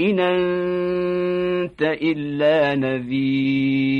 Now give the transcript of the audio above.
إن أنت إلا نذير